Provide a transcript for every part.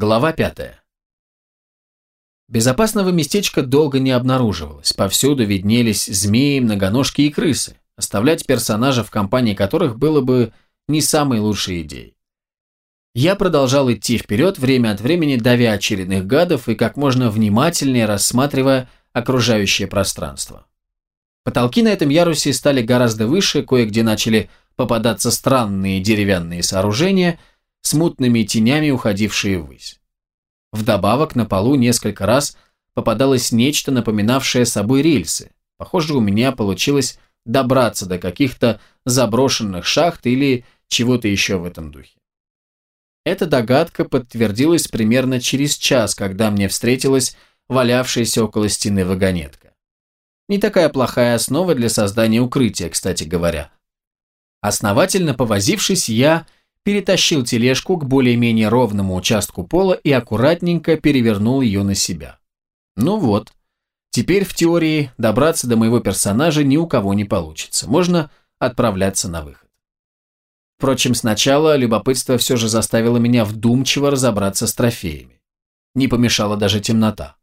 Глава пятая. Безопасного местечка долго не обнаруживалось. Повсюду виднелись змеи, многоножки и крысы, оставлять персонажа в компании которых было бы не самой лучшей идеей. Я продолжал идти вперед, время от времени давя очередных гадов и как можно внимательнее рассматривая окружающее пространство. Потолки на этом ярусе стали гораздо выше, кое-где начали попадаться странные деревянные сооружения, смутными тенями уходившие ввысь. Вдобавок на полу несколько раз попадалось нечто, напоминавшее собой рельсы. Похоже, у меня получилось добраться до каких-то заброшенных шахт или чего-то еще в этом духе. Эта догадка подтвердилась примерно через час, когда мне встретилась валявшаяся около стены вагонетка. Не такая плохая основа для создания укрытия, кстати говоря. Основательно повозившись, я перетащил тележку к более-менее ровному участку пола и аккуратненько перевернул ее на себя. Ну вот, теперь в теории добраться до моего персонажа ни у кого не получится. Можно отправляться на выход. Впрочем, сначала любопытство все же заставило меня вдумчиво разобраться с трофеями. Не помешала даже темнота.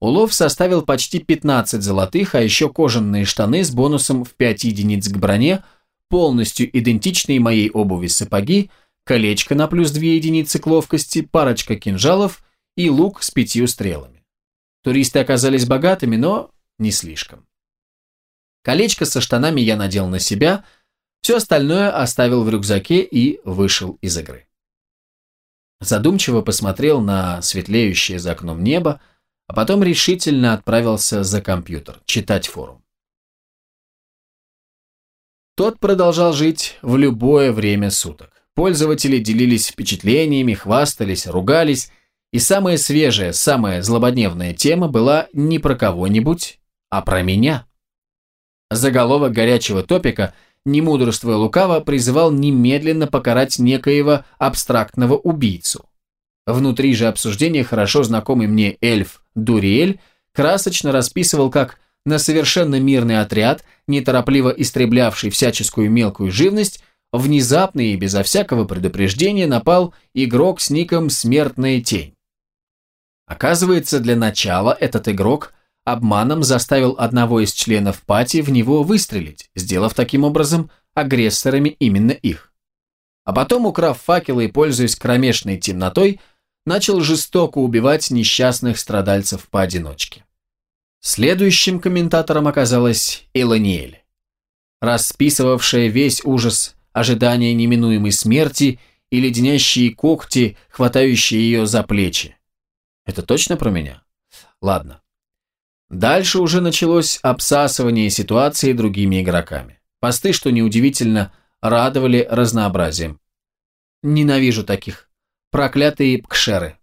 Улов составил почти 15 золотых, а еще кожаные штаны с бонусом в 5 единиц к броне, полностью идентичные моей обуви сапоги, колечко на плюс 2 единицы к ловкости, парочка кинжалов и лук с пятью стрелами. Туристы оказались богатыми, но не слишком. Колечко со штанами я надел на себя – все остальное оставил в рюкзаке и вышел из игры. Задумчиво посмотрел на светлеющее за окном небо, а потом решительно отправился за компьютер, читать форум. Тот продолжал жить в любое время суток. Пользователи делились впечатлениями, хвастались, ругались, и самая свежая, самая злободневная тема была не про кого-нибудь, а про меня. Заголовок горячего топика – не мудрствуя лукаво, призывал немедленно покарать некоего абстрактного убийцу. Внутри же обсуждения хорошо знакомый мне эльф Дуриэль красочно расписывал, как на совершенно мирный отряд, неторопливо истреблявший всяческую мелкую живность, внезапно и безо всякого предупреждения напал игрок с ником «Смертная тень». Оказывается, для начала этот игрок обманом заставил одного из членов пати в него выстрелить, сделав таким образом агрессорами именно их. А потом, украв факелы и пользуясь кромешной темнотой, начал жестоко убивать несчастных страдальцев поодиночке. Следующим комментатором оказалась Эланиэль, расписывавшая весь ужас ожидания неминуемой смерти и леденящие когти, хватающие ее за плечи. Это точно про меня? Ладно. Дальше уже началось обсасывание ситуации другими игроками. Посты, что неудивительно, радовали разнообразием. Ненавижу таких. Проклятые пкшеры.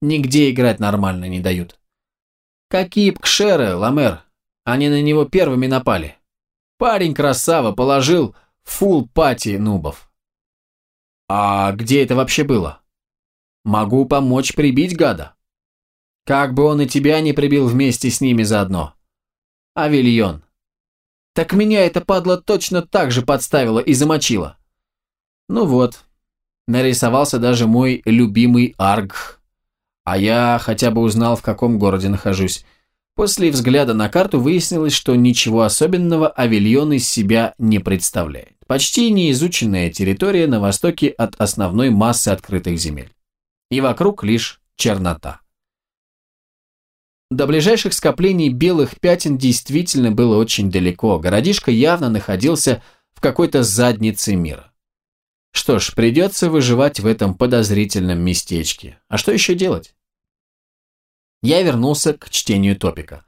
Нигде играть нормально не дают. Какие пкшеры, Ламер? Они на него первыми напали. Парень красава, положил фул пати нубов. А где это вообще было? Могу помочь прибить гада. Как бы он и тебя не прибил вместе с ними заодно. Авильон. Так меня эта падла точно так же подставила и замочила. Ну вот, нарисовался даже мой любимый Арг. А я хотя бы узнал, в каком городе нахожусь. После взгляда на карту выяснилось, что ничего особенного Авильон из себя не представляет. Почти неизученная территория на востоке от основной массы открытых земель. И вокруг лишь чернота. До ближайших скоплений белых пятен действительно было очень далеко. Городишко явно находился в какой-то заднице мира. Что ж, придется выживать в этом подозрительном местечке. А что еще делать? Я вернулся к чтению топика.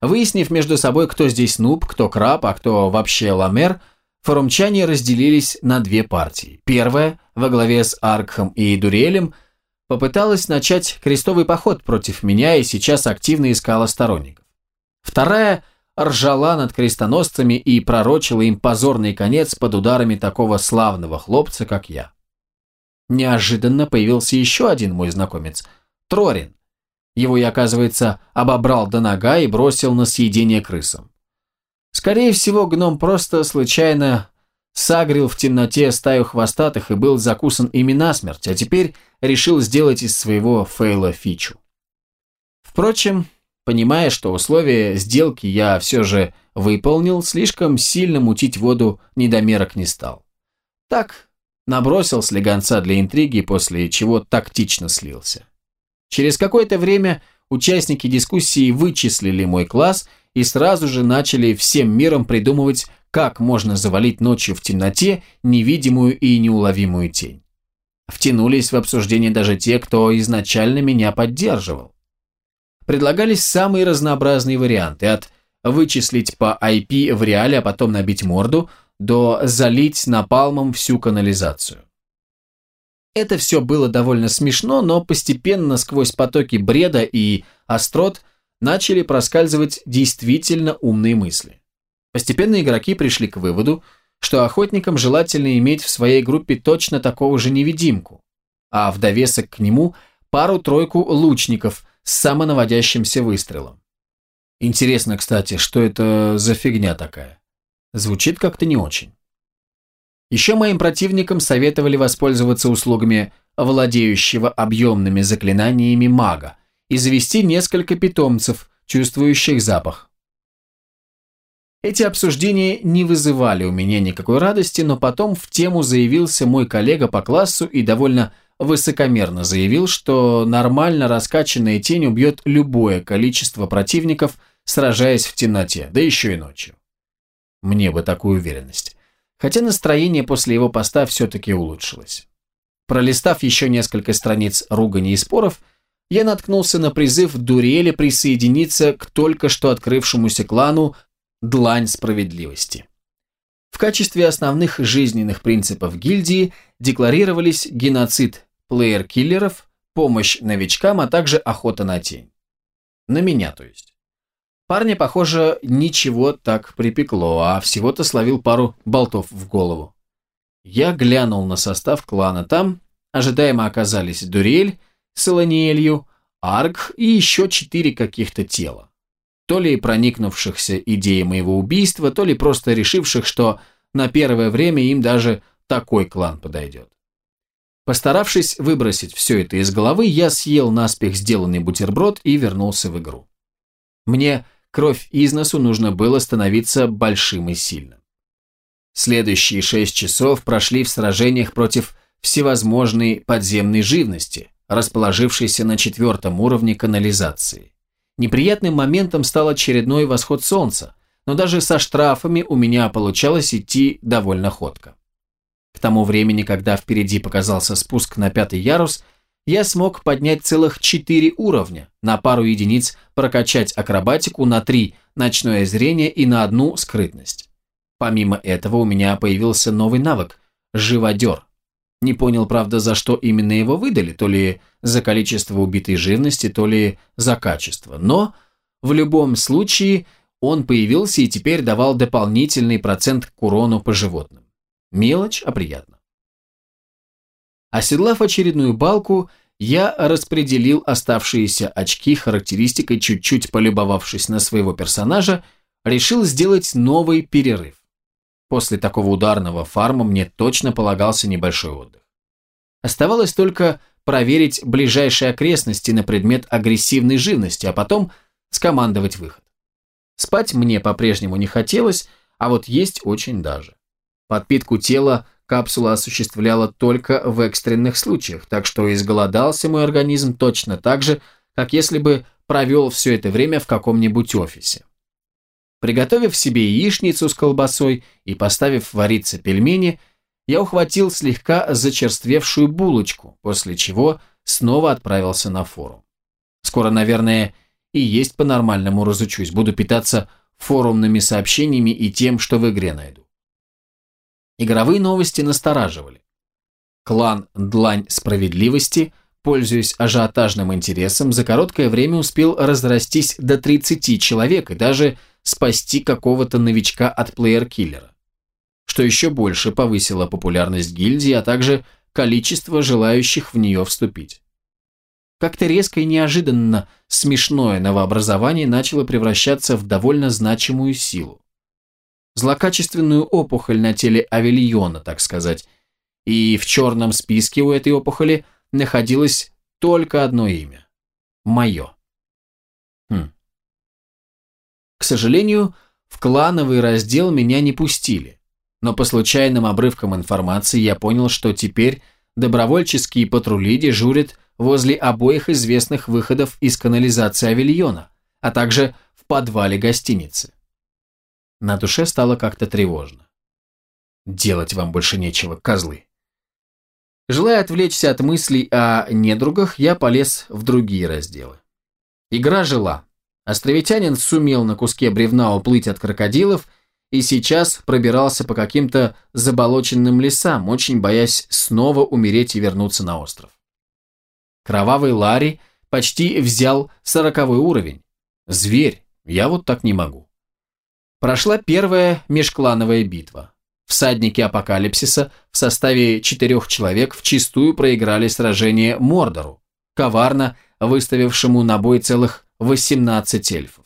Выяснив между собой, кто здесь нуб, кто краб, а кто вообще ламер, форумчане разделились на две партии. Первая, во главе с Аркхом и Дурелем – попыталась начать крестовый поход против меня и сейчас активно искала сторонников. Вторая ржала над крестоносцами и пророчила им позорный конец под ударами такого славного хлопца, как я. Неожиданно появился еще один мой знакомец, Трорин. Его я, оказывается, обобрал до нога и бросил на съедение крысам. Скорее всего, гном просто случайно сагрил в темноте стаю хвостатых и был закусан ими насмерть, а теперь решил сделать из своего фейла фичу. Впрочем, понимая, что условия сделки я все же выполнил, слишком сильно мутить воду недомерок не стал. Так, набросил слегонца для интриги, после чего тактично слился. Через какое-то время участники дискуссии вычислили мой класс и сразу же начали всем миром придумывать, как можно завалить ночью в темноте невидимую и неуловимую тень. Втянулись в обсуждение даже те, кто изначально меня поддерживал. Предлагались самые разнообразные варианты, от вычислить по IP в реале, а потом набить морду, до залить напалмом всю канализацию. Это все было довольно смешно, но постепенно сквозь потоки бреда и острот начали проскальзывать действительно умные мысли. Постепенно игроки пришли к выводу, что охотникам желательно иметь в своей группе точно такого же невидимку, а в довесок к нему пару-тройку лучников с самонаводящимся выстрелом. Интересно, кстати, что это за фигня такая? Звучит как-то не очень. Еще моим противникам советовали воспользоваться услугами владеющего объемными заклинаниями мага и завести несколько питомцев, чувствующих запах. Эти обсуждения не вызывали у меня никакой радости, но потом в тему заявился мой коллега по классу и довольно высокомерно заявил, что нормально раскачанная тень убьет любое количество противников, сражаясь в темноте, да еще и ночью. Мне бы такую уверенность. Хотя настроение после его поста все-таки улучшилось. Пролистав еще несколько страниц ругани и споров, я наткнулся на призыв Дуриэля присоединиться к только что открывшемуся клану «Длань справедливости». В качестве основных жизненных принципов гильдии декларировались геноцид плеер-киллеров, помощь новичкам, а также охота на тень. На меня, то есть. Парня, похоже, ничего так припекло, а всего-то словил пару болтов в голову. Я глянул на состав клана. Там ожидаемо оказались Дурель с Эланиэлью, Арк и еще четыре каких-то тела. То ли проникнувшихся идеей моего убийства, то ли просто решивших, что на первое время им даже такой клан подойдет. Постаравшись выбросить все это из головы, я съел наспех сделанный бутерброд и вернулся в игру. Мне кровь из носу нужно было становиться большим и сильным. Следующие шесть часов прошли в сражениях против всевозможной подземной живности, расположившейся на четвертом уровне канализации. Неприятным моментом стал очередной восход солнца, но даже со штрафами у меня получалось идти довольно ходко. К тому времени, когда впереди показался спуск на пятый ярус, я смог поднять целых четыре уровня, на пару единиц прокачать акробатику, на три – ночное зрение и на одну – скрытность. Помимо этого у меня появился новый навык – живодер. Не понял, правда, за что именно его выдали, то ли за количество убитой живности, то ли за качество. Но в любом случае он появился и теперь давал дополнительный процент к урону по животным. Мелочь, а приятно. Оседлав очередную балку, я распределил оставшиеся очки характеристикой, чуть-чуть полюбовавшись на своего персонажа, решил сделать новый перерыв. После такого ударного фарма мне точно полагался небольшой отдых. Оставалось только проверить ближайшие окрестности на предмет агрессивной живности, а потом скомандовать выход. Спать мне по-прежнему не хотелось, а вот есть очень даже. Подпитку тела капсула осуществляла только в экстренных случаях, так что изголодался мой организм точно так же, как если бы провел все это время в каком-нибудь офисе. Приготовив себе яичницу с колбасой и поставив вариться пельмени, я ухватил слегка зачерствевшую булочку, после чего снова отправился на форум. Скоро, наверное, и есть по-нормальному разучусь, буду питаться форумными сообщениями и тем, что в игре найду. Игровые новости настораживали. Клан «Длань справедливости», пользуясь ажиотажным интересом, за короткое время успел разрастись до 30 человек и даже спасти какого-то новичка от плеер-киллера. Что еще больше повысило популярность гильдии, а также количество желающих в нее вступить. Как-то резко и неожиданно смешное новообразование начало превращаться в довольно значимую силу. Злокачественную опухоль на теле Авельона, так сказать, и в черном списке у этой опухоли находилось только одно имя – мое. Хм. К сожалению, в клановый раздел меня не пустили, но по случайным обрывкам информации я понял, что теперь добровольческие патрули дежурят возле обоих известных выходов из канализации Авильона, а также в подвале гостиницы. На душе стало как-то тревожно. Делать вам больше нечего, козлы. Желая отвлечься от мыслей о недругах, я полез в другие разделы. Игра жила. Островитянин сумел на куске бревна уплыть от крокодилов и сейчас пробирался по каким-то заболоченным лесам, очень боясь снова умереть и вернуться на остров. Кровавый Ларри почти взял сороковой уровень. Зверь, я вот так не могу. Прошла первая межклановая битва. Всадники апокалипсиса в составе четырех человек вчистую проиграли сражение Мордору, коварно выставившему на бой целых 18 эльфов.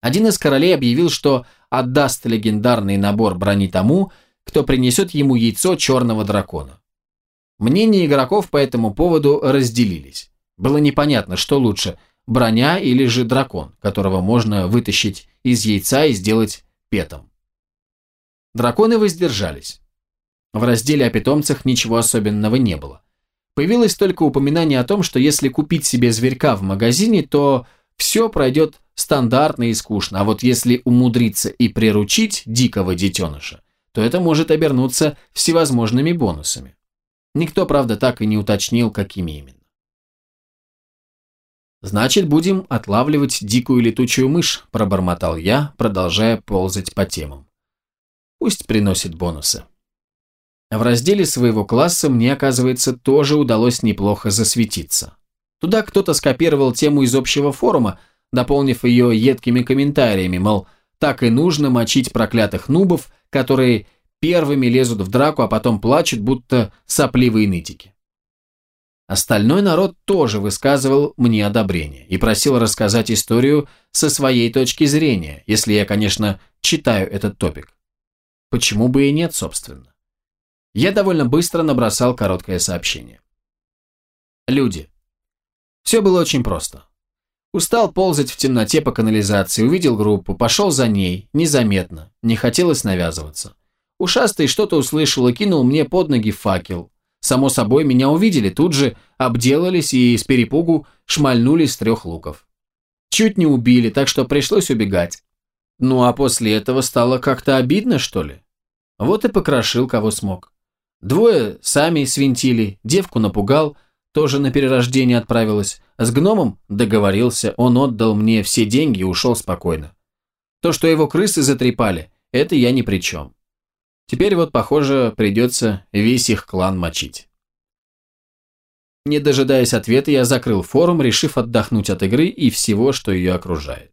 Один из королей объявил, что отдаст легендарный набор брони тому, кто принесет ему яйцо черного дракона. Мнения игроков по этому поводу разделились. Было непонятно, что лучше – броня или же дракон, которого можно вытащить из яйца и сделать петом. Драконы воздержались. В разделе о питомцах ничего особенного не было. Появилось только упоминание о том, что если купить себе зверька в магазине, то все пройдет стандартно и скучно, а вот если умудриться и приручить дикого детеныша, то это может обернуться всевозможными бонусами. Никто, правда, так и не уточнил, какими именно. «Значит, будем отлавливать дикую летучую мышь», – пробормотал я, продолжая ползать по темам. «Пусть приносит бонусы». В разделе своего класса мне, оказывается, тоже удалось неплохо засветиться. Туда кто-то скопировал тему из общего форума, дополнив ее едкими комментариями, мол, так и нужно мочить проклятых нубов, которые первыми лезут в драку, а потом плачут, будто сопливые нытики. Остальной народ тоже высказывал мне одобрение и просил рассказать историю со своей точки зрения, если я, конечно, читаю этот топик. Почему бы и нет, собственно. Я довольно быстро набросал короткое сообщение. Люди. Все было очень просто. Устал ползать в темноте по канализации, увидел группу, пошел за ней, незаметно, не хотелось навязываться. Ушастый что-то услышал и кинул мне под ноги факел. Само собой, меня увидели, тут же обделались и с перепугу шмальнули с трех луков. Чуть не убили, так что пришлось убегать. Ну а после этого стало как-то обидно, что ли? Вот и покрошил, кого смог. Двое сами свинтили, девку напугал, тоже на перерождение отправилась. С гномом договорился, он отдал мне все деньги и ушел спокойно. То, что его крысы затрепали, это я ни при чем. Теперь вот, похоже, придется весь их клан мочить. Не дожидаясь ответа, я закрыл форум, решив отдохнуть от игры и всего, что ее окружает.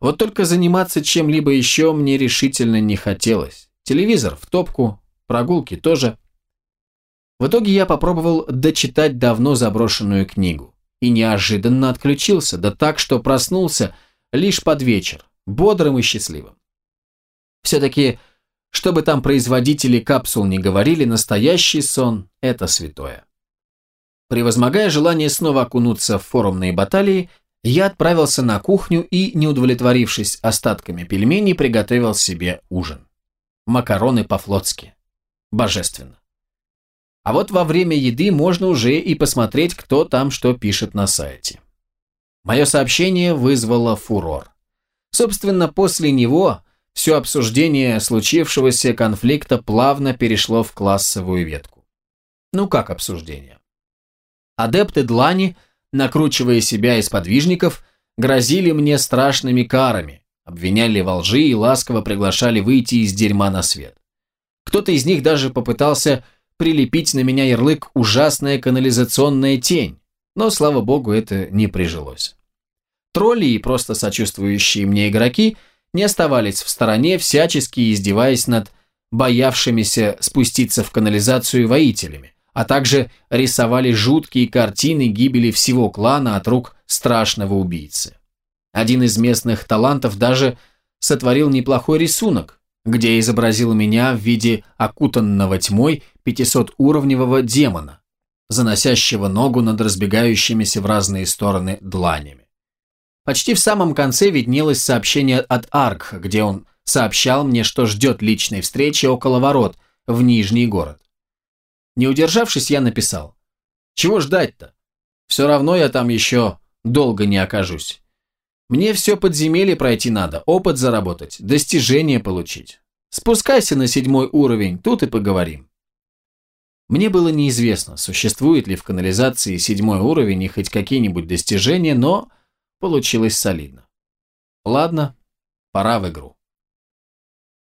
Вот только заниматься чем-либо еще мне решительно не хотелось. Телевизор в топку, прогулки тоже. В итоге я попробовал дочитать давно заброшенную книгу. И неожиданно отключился, да так, что проснулся лишь под вечер, бодрым и счастливым. Все-таки что бы там производители капсул не говорили, настоящий сон – это святое. Превозмогая желание снова окунуться в форумные баталии, я отправился на кухню и, не удовлетворившись остатками пельменей, приготовил себе ужин. Макароны по-флотски. Божественно. А вот во время еды можно уже и посмотреть, кто там что пишет на сайте. Мое сообщение вызвало фурор. Собственно, после него все обсуждение случившегося конфликта плавно перешло в классовую ветку. Ну как обсуждение? Адепты Длани, накручивая себя из подвижников, грозили мне страшными карами, обвиняли во лжи и ласково приглашали выйти из дерьма на свет. Кто-то из них даже попытался прилепить на меня ярлык «ужасная канализационная тень», но, слава богу, это не прижилось. Тролли и просто сочувствующие мне игроки – не оставались в стороне, всячески издеваясь над боявшимися спуститься в канализацию воителями, а также рисовали жуткие картины гибели всего клана от рук страшного убийцы. Один из местных талантов даже сотворил неплохой рисунок, где изобразил меня в виде окутанного тьмой 500-уровневого демона, заносящего ногу над разбегающимися в разные стороны дланями. Почти в самом конце виднелось сообщение от Арк, где он сообщал мне, что ждет личной встречи около ворот в Нижний город. Не удержавшись, я написал. «Чего ждать-то? Все равно я там еще долго не окажусь. Мне все подземелье пройти надо, опыт заработать, достижения получить. Спускайся на седьмой уровень, тут и поговорим». Мне было неизвестно, существует ли в канализации седьмой уровень и хоть какие-нибудь достижения, но получилось солидно. Ладно, пора в игру.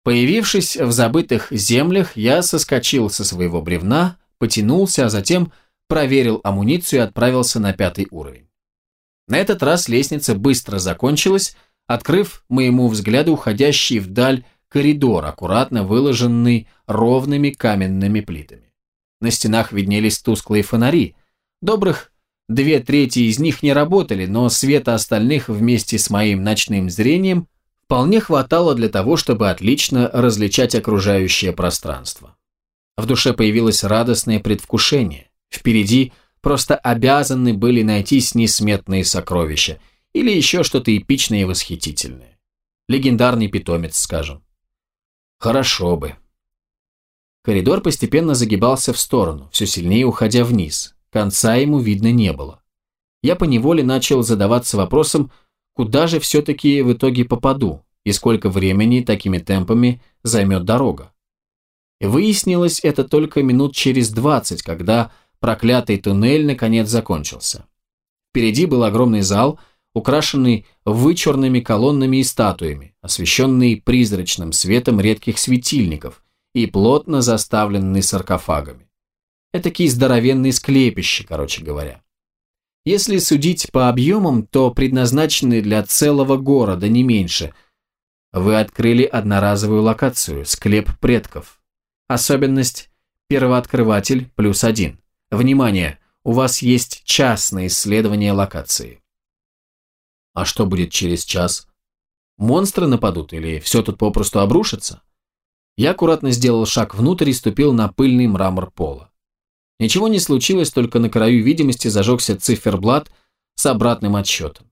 Появившись в забытых землях, я соскочил со своего бревна, потянулся, а затем проверил амуницию и отправился на пятый уровень. На этот раз лестница быстро закончилась, открыв моему взгляду уходящий вдаль коридор, аккуратно выложенный ровными каменными плитами. На стенах виднелись тусклые фонари. Добрых две трети из них не работали, но света остальных вместе с моим ночным зрением вполне хватало для того, чтобы отлично различать окружающее пространство. В душе появилось радостное предвкушение. Впереди просто обязаны были найтись несметные сокровища или еще что-то эпичное и восхитительное. Легендарный питомец, скажем. Хорошо бы. Коридор постепенно загибался в сторону, все сильнее уходя вниз. Конца ему видно не было. Я поневоле начал задаваться вопросом, куда же все-таки в итоге попаду и сколько времени такими темпами займет дорога. Выяснилось это только минут через двадцать, когда проклятый туннель наконец закончился. Впереди был огромный зал, украшенный вычурными колоннами и статуями, освещенный призрачным светом редких светильников и плотно заставленный саркофагами. Этакий здоровенный склепище, короче говоря. Если судить по объемам, то предназначены для целого города, не меньше. Вы открыли одноразовую локацию, склеп предков. Особенность – первооткрыватель плюс один. Внимание, у вас есть час на исследование локации. А что будет через час? Монстры нападут или все тут попросту обрушится? Я аккуратно сделал шаг внутрь и ступил на пыльный мрамор пола. Ничего не случилось, только на краю видимости зажегся циферблат с обратным отсчетом.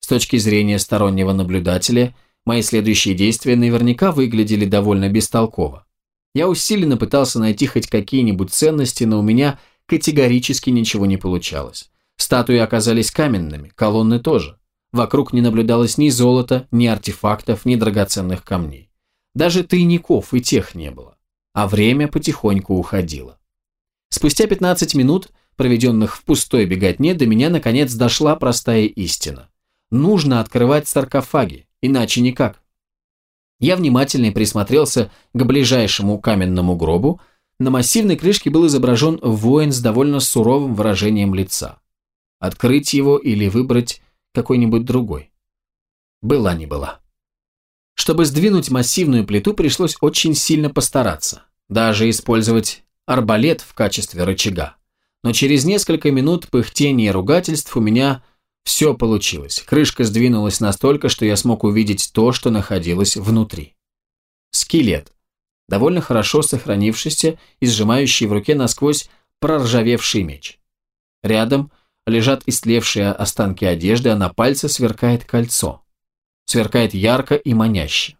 С точки зрения стороннего наблюдателя, мои следующие действия наверняка выглядели довольно бестолково. Я усиленно пытался найти хоть какие-нибудь ценности, но у меня категорически ничего не получалось. Статуи оказались каменными, колонны тоже. Вокруг не наблюдалось ни золота, ни артефактов, ни драгоценных камней. Даже тайников и тех не было. А время потихоньку уходило. Спустя 15 минут, проведенных в пустой беготне, до меня наконец дошла простая истина. Нужно открывать саркофаги, иначе никак. Я внимательно присмотрелся к ближайшему каменному гробу. На массивной крышке был изображен воин с довольно суровым выражением лица. Открыть его или выбрать какой-нибудь другой. Была не была. Чтобы сдвинуть массивную плиту, пришлось очень сильно постараться. Даже использовать арбалет в качестве рычага. Но через несколько минут пыхтения и ругательств у меня все получилось. Крышка сдвинулась настолько, что я смог увидеть то, что находилось внутри. Скелет. Довольно хорошо сохранившийся и сжимающий в руке насквозь проржавевший меч. Рядом лежат истлевшие останки одежды, а на пальце сверкает кольцо. Сверкает ярко и маняще.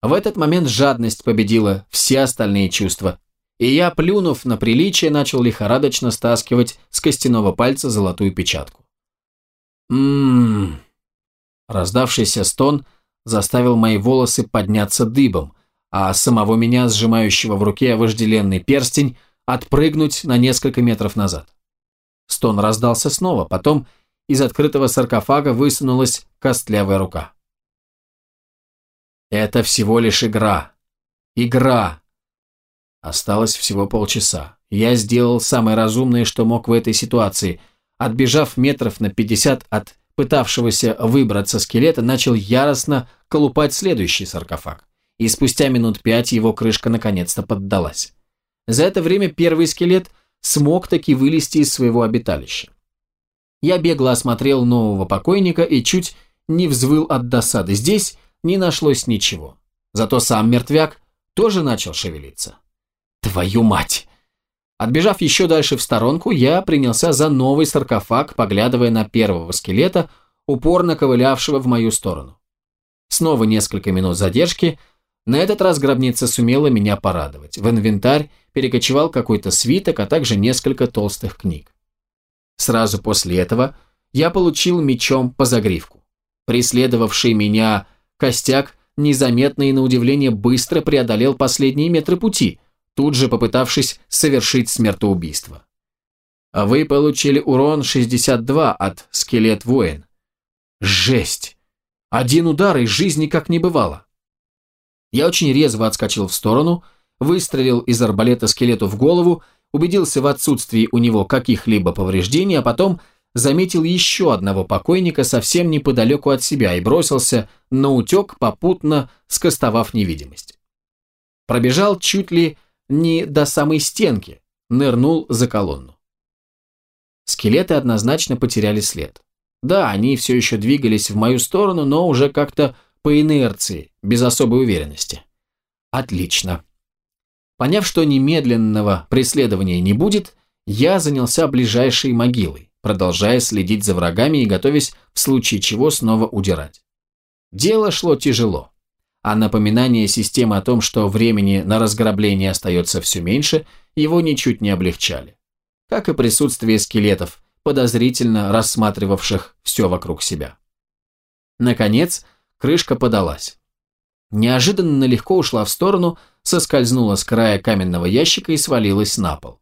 В этот момент жадность победила все остальные чувства, и я, плюнув на приличие, начал лихорадочно стаскивать с костяного пальца золотую печатку. Ммм. Раздавшийся стон заставил мои волосы подняться дыбом, а самого меня, сжимающего в руке вожделенный перстень, отпрыгнуть на несколько метров назад. Стон раздался снова, потом из открытого саркофага высунулась костлявая рука. Это всего лишь игра. Игра, Осталось всего полчаса. Я сделал самое разумное, что мог в этой ситуации. Отбежав метров на 50 от пытавшегося выбраться скелета, начал яростно колупать следующий саркофаг. И спустя минут пять его крышка наконец-то поддалась. За это время первый скелет смог таки вылезти из своего обиталища. Я бегло осмотрел нового покойника и чуть не взвыл от досады. Здесь не нашлось ничего. Зато сам мертвяк тоже начал шевелиться. Твою мать! Отбежав еще дальше в сторонку, я принялся за новый саркофаг, поглядывая на первого скелета, упорно ковылявшего в мою сторону. Снова несколько минут задержки. На этот раз гробница сумела меня порадовать. В инвентарь перекочевал какой-то свиток, а также несколько толстых книг. Сразу после этого я получил мечом по загривку. Преследовавший меня костяк незаметно и на удивление быстро преодолел последние метры пути, тут же попытавшись совершить смертоубийство. А вы получили урон 62 от скелет воин. Жесть! Один удар, и жизни как не бывало. Я очень резво отскочил в сторону, выстрелил из арбалета скелету в голову, убедился в отсутствии у него каких-либо повреждений, а потом заметил еще одного покойника совсем неподалеку от себя и бросился на утек, попутно скостовав невидимость. Пробежал чуть ли не до самой стенки, нырнул за колонну. Скелеты однозначно потеряли след. Да, они все еще двигались в мою сторону, но уже как-то по инерции, без особой уверенности. Отлично. Поняв, что немедленного преследования не будет, я занялся ближайшей могилой, продолжая следить за врагами и готовясь в случае чего снова удирать. Дело шло тяжело, а напоминание системы о том, что времени на разграбление остается все меньше, его ничуть не облегчали. Как и присутствие скелетов, подозрительно рассматривавших все вокруг себя. Наконец, крышка подалась. Неожиданно легко ушла в сторону, соскользнула с края каменного ящика и свалилась на пол.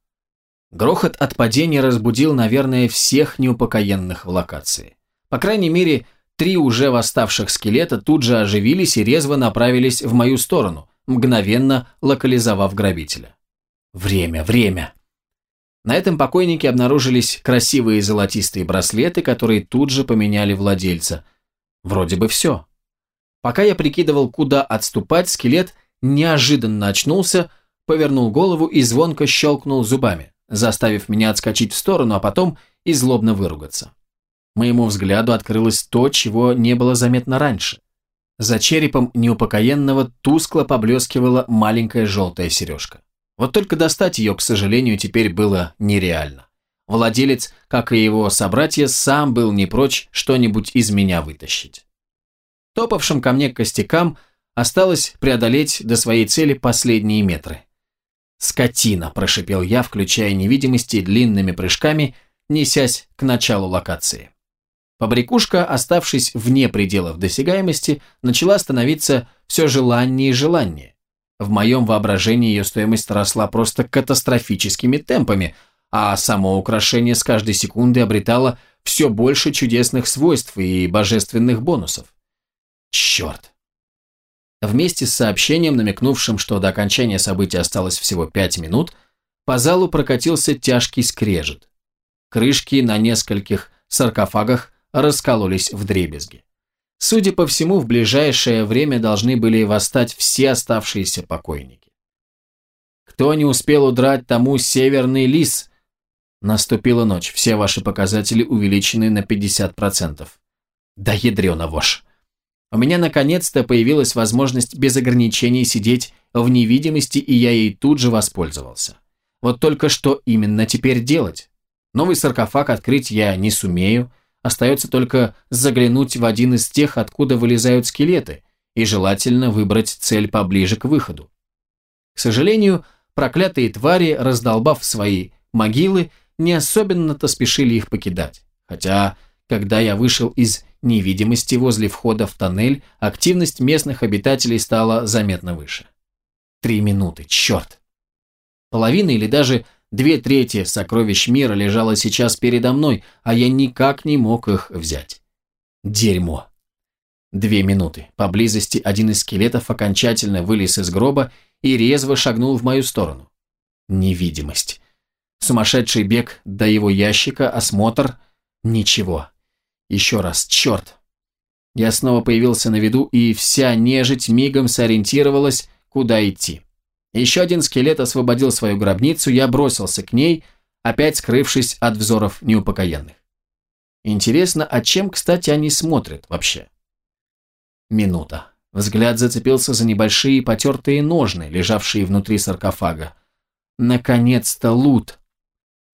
Грохот от падения разбудил, наверное, всех неупокоенных в локации. По крайней мере, три уже восставших скелета тут же оживились и резво направились в мою сторону, мгновенно локализовав грабителя. Время, время. На этом покойнике обнаружились красивые золотистые браслеты, которые тут же поменяли владельца. Вроде бы все. Пока я прикидывал, куда отступать, скелет неожиданно очнулся, повернул голову и звонко щелкнул зубами, заставив меня отскочить в сторону, а потом и злобно выругаться. Моему взгляду открылось то, чего не было заметно раньше. За черепом неупокоенного тускло поблескивала маленькая желтая сережка. Вот только достать ее, к сожалению, теперь было нереально. Владелец, как и его собратья, сам был не прочь что-нибудь из меня вытащить. Топавшим ко мне костякам осталось преодолеть до своей цели последние метры. «Скотина!» – прошипел я, включая невидимости длинными прыжками, несясь к началу локации. Побрякушка, оставшись вне пределов досягаемости, начала становиться все желаннее и желаннее. В моем воображении ее стоимость росла просто катастрофическими темпами, а само украшение с каждой секунды обретало все больше чудесных свойств и божественных бонусов. Черт! Вместе с сообщением, намекнувшим, что до окончания события осталось всего пять минут, по залу прокатился тяжкий скрежет. Крышки на нескольких саркофагах раскололись в дребезги. Судя по всему, в ближайшее время должны были восстать все оставшиеся покойники. Кто не успел удрать, тому северный лис. Наступила ночь, все ваши показатели увеличены на 50%. Да ядрёна вошь. У меня наконец-то появилась возможность без ограничений сидеть в невидимости, и я ей тут же воспользовался. Вот только что именно теперь делать? Новый саркофаг открыть я не сумею, Остается только заглянуть в один из тех, откуда вылезают скелеты, и желательно выбрать цель поближе к выходу. К сожалению, проклятые твари, раздолбав свои могилы, не особенно-то спешили их покидать. Хотя, когда я вышел из невидимости возле входа в тоннель, активность местных обитателей стала заметно выше. Три минуты, черт! Половина или даже Две трети сокровищ мира лежало сейчас передо мной, а я никак не мог их взять. Дерьмо. Две минуты. Поблизости один из скелетов окончательно вылез из гроба и резво шагнул в мою сторону. Невидимость. Сумасшедший бег до его ящика, осмотр. Ничего. Еще раз, черт. Я снова появился на виду, и вся нежить мигом сориентировалась, куда идти. Еще один скелет освободил свою гробницу, я бросился к ней, опять скрывшись от взоров неупокоенных. Интересно, а чем, кстати, они смотрят вообще? Минута. Взгляд зацепился за небольшие потертые ножны, лежавшие внутри саркофага. Наконец-то лут!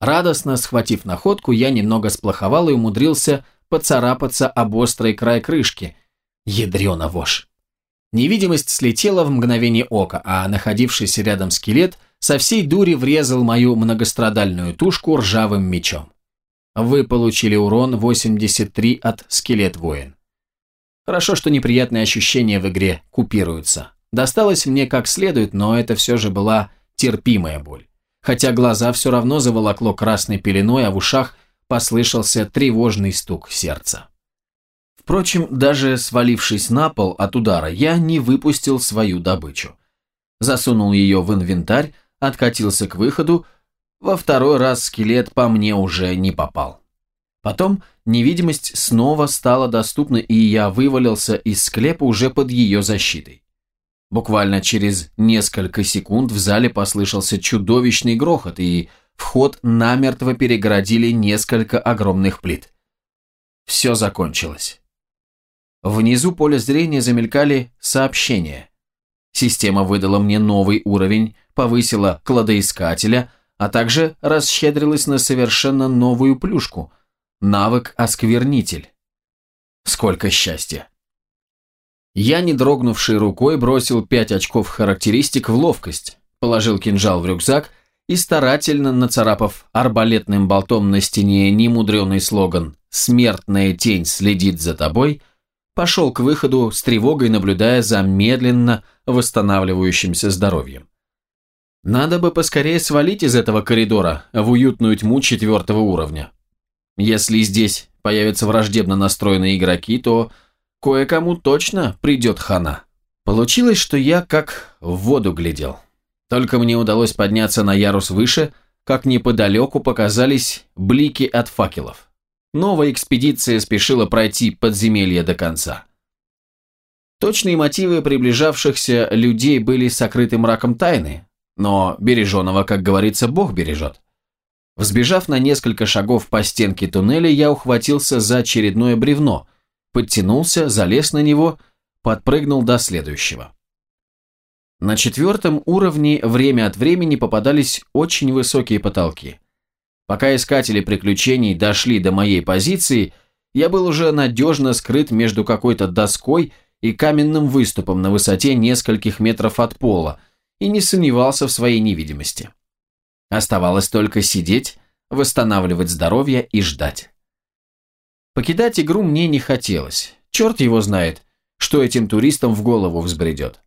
Радостно схватив находку, я немного сплоховал и умудрился поцарапаться об острый край крышки. Ядрёна вошь! Невидимость слетела в мгновение ока, а находившийся рядом скелет со всей дури врезал мою многострадальную тушку ржавым мечом. Вы получили урон 83 от скелет-воин. Хорошо, что неприятные ощущения в игре купируются. Досталось мне как следует, но это все же была терпимая боль. Хотя глаза все равно заволокло красной пеленой, а в ушах послышался тревожный стук сердца. Впрочем, даже свалившись на пол от удара, я не выпустил свою добычу. Засунул ее в инвентарь, откатился к выходу, во второй раз скелет по мне уже не попал. Потом невидимость снова стала доступна, и я вывалился из склепа уже под ее защитой. Буквально через несколько секунд в зале послышался чудовищный грохот, и вход намертво перегородили несколько огромных плит. Все закончилось. Внизу поля зрения замелькали сообщения. Система выдала мне новый уровень, повысила кладоискателя, а также расщедрилась на совершенно новую плюшку – навык «Осквернитель». Сколько счастья! Я, не дрогнувшей рукой, бросил пять очков характеристик в ловкость, положил кинжал в рюкзак и, старательно нацарапав арбалетным болтом на стене немудренный слоган «Смертная тень следит за тобой», пошел к выходу с тревогой, наблюдая за медленно восстанавливающимся здоровьем. Надо бы поскорее свалить из этого коридора в уютную тьму четвертого уровня. Если здесь появятся враждебно настроенные игроки, то кое-кому точно придет хана. Получилось, что я как в воду глядел. Только мне удалось подняться на ярус выше, как неподалеку показались блики от факелов. Новая экспедиция спешила пройти подземелье до конца. Точные мотивы приближавшихся людей были сокрыты мраком тайны, но береженого, как говорится, Бог бережет. Взбежав на несколько шагов по стенке туннеля, я ухватился за очередное бревно, подтянулся, залез на него, подпрыгнул до следующего. На четвертом уровне время от времени попадались очень высокие потолки. Пока искатели приключений дошли до моей позиции, я был уже надежно скрыт между какой-то доской и каменным выступом на высоте нескольких метров от пола и не сомневался в своей невидимости. Оставалось только сидеть, восстанавливать здоровье и ждать. Покидать игру мне не хотелось. Черт его знает, что этим туристам в голову взбредет.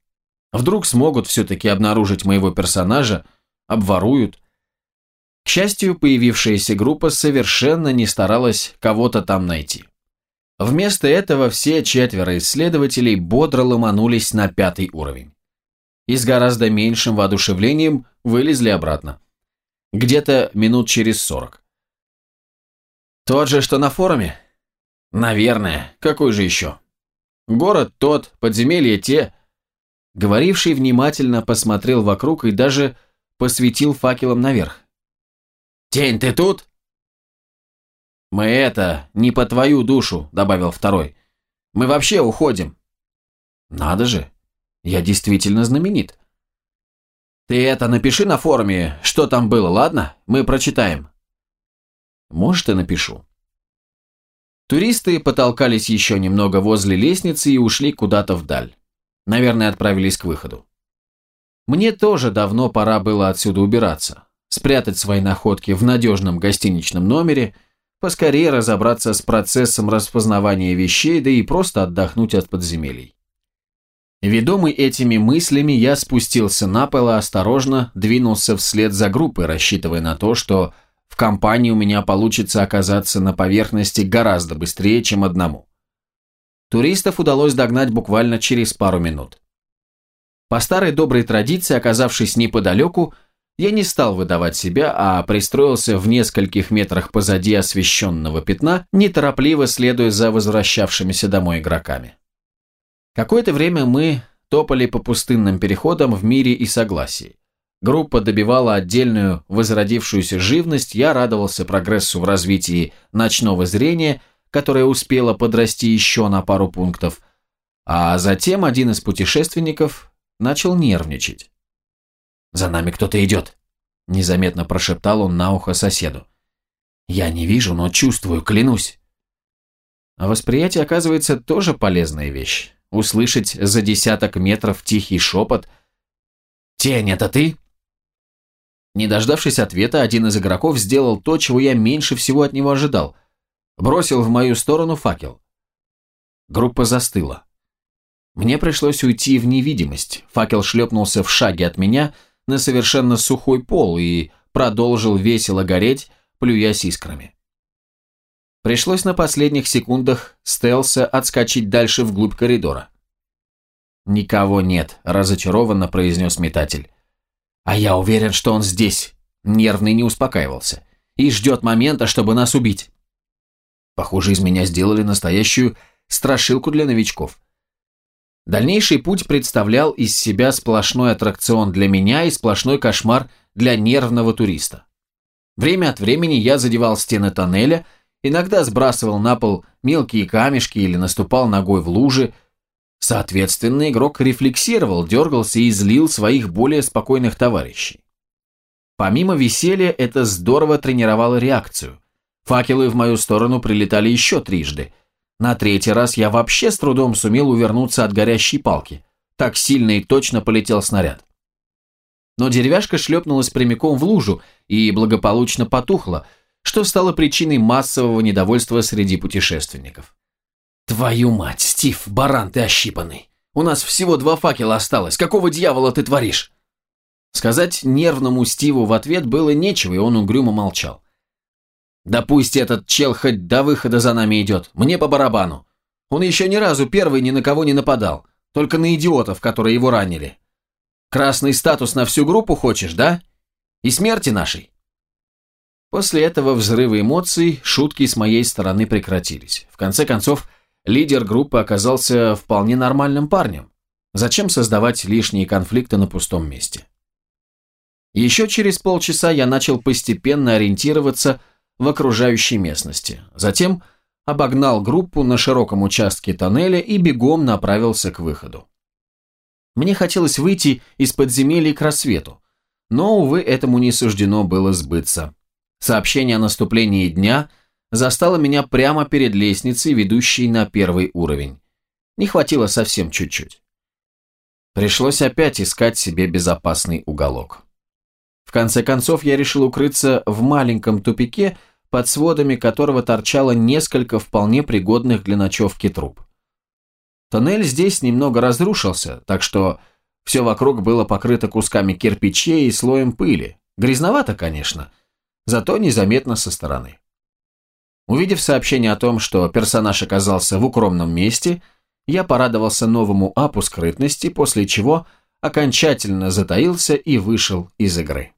Вдруг смогут все-таки обнаружить моего персонажа, обворуют, к счастью, появившаяся группа совершенно не старалась кого-то там найти. Вместо этого все четверо исследователей бодро ломанулись на пятый уровень. И с гораздо меньшим воодушевлением вылезли обратно. Где-то минут через сорок. Тот же, что на форуме? Наверное. Какой же еще? Город тот, подземелье те. Говоривший внимательно посмотрел вокруг и даже посветил факелом наверх. «Тень, ты тут?» «Мы это, не по твою душу», — добавил второй. «Мы вообще уходим». «Надо же, я действительно знаменит». «Ты это напиши на форуме, что там было, ладно? Мы прочитаем». «Может, и напишу». Туристы потолкались еще немного возле лестницы и ушли куда-то вдаль. Наверное, отправились к выходу. Мне тоже давно пора было отсюда убираться спрятать свои находки в надежном гостиничном номере, поскорее разобраться с процессом распознавания вещей, да и просто отдохнуть от подземелий. Ведомый этими мыслями, я спустился на пол и осторожно двинулся вслед за группой, рассчитывая на то, что в компании у меня получится оказаться на поверхности гораздо быстрее, чем одному. Туристов удалось догнать буквально через пару минут. По старой доброй традиции, оказавшись неподалеку, я не стал выдавать себя, а пристроился в нескольких метрах позади освещенного пятна, неторопливо следуя за возвращавшимися домой игроками. Какое-то время мы топали по пустынным переходам в мире и согласии. Группа добивала отдельную возродившуюся живность, я радовался прогрессу в развитии ночного зрения, которое успело подрасти еще на пару пунктов. А затем один из путешественников начал нервничать. «За нами кто-то идет», – незаметно прошептал он на ухо соседу. «Я не вижу, но чувствую, клянусь». А восприятие, оказывается, тоже полезная вещь. Услышать за десяток метров тихий шепот «Тень, это ты?» Не дождавшись ответа, один из игроков сделал то, чего я меньше всего от него ожидал. Бросил в мою сторону факел. Группа застыла. Мне пришлось уйти в невидимость. Факел шлепнулся в шаге от меня на совершенно сухой пол и продолжил весело гореть, плюясь искрами. Пришлось на последних секундах стелса отскочить дальше вглубь коридора. «Никого нет», – разочарованно произнес метатель. А я уверен, что он здесь. Нервный не успокаивался. И ждет момента, чтобы нас убить. Похоже, из меня сделали настоящую страшилку для новичков. Дальнейший путь представлял из себя сплошной аттракцион для меня и сплошной кошмар для нервного туриста. Время от времени я задевал стены тоннеля, иногда сбрасывал на пол мелкие камешки или наступал ногой в лужи, Соответственно, игрок рефлексировал, дергался и злил своих более спокойных товарищей. Помимо веселья, это здорово тренировало реакцию. Факелы в мою сторону прилетали еще трижды. На третий раз я вообще с трудом сумел увернуться от горящей палки. Так сильно и точно полетел снаряд. Но деревяшка шлепнулась прямиком в лужу и благополучно потухла, что стало причиной массового недовольства среди путешественников. «Твою мать, Стив, баран ты ощипанный! У нас всего два факела осталось, какого дьявола ты творишь?» Сказать нервному Стиву в ответ было нечего, и он угрюмо молчал. «Да пусть этот чел хоть до выхода за нами идет, мне по барабану. Он еще ни разу первый ни на кого не нападал, только на идиотов, которые его ранили. Красный статус на всю группу хочешь, да? И смерти нашей?» После этого взрыва эмоций, шутки с моей стороны прекратились. В конце концов, Лидер группы оказался вполне нормальным парнем. Зачем создавать лишние конфликты на пустом месте? Еще через полчаса я начал постепенно ориентироваться в окружающей местности. Затем обогнал группу на широком участке тоннеля и бегом направился к выходу. Мне хотелось выйти из подземелья к рассвету, но, увы, этому не суждено было сбыться. Сообщение о наступлении дня – застала меня прямо перед лестницей, ведущей на первый уровень. Не хватило совсем чуть-чуть. Пришлось опять искать себе безопасный уголок. Конце концов, я решил укрыться в маленьком тупике, под сводами которого торчало несколько вполне пригодных для ночевки труб. Тоннель здесь немного разрушился, так что все вокруг было покрыто кусками кирпичей и слоем пыли. Грязновато, конечно, зато незаметно со стороны. Увидев сообщение о том, что персонаж оказался в укромном месте, я порадовался новому апу скрытности, после чего окончательно затаился и вышел из игры.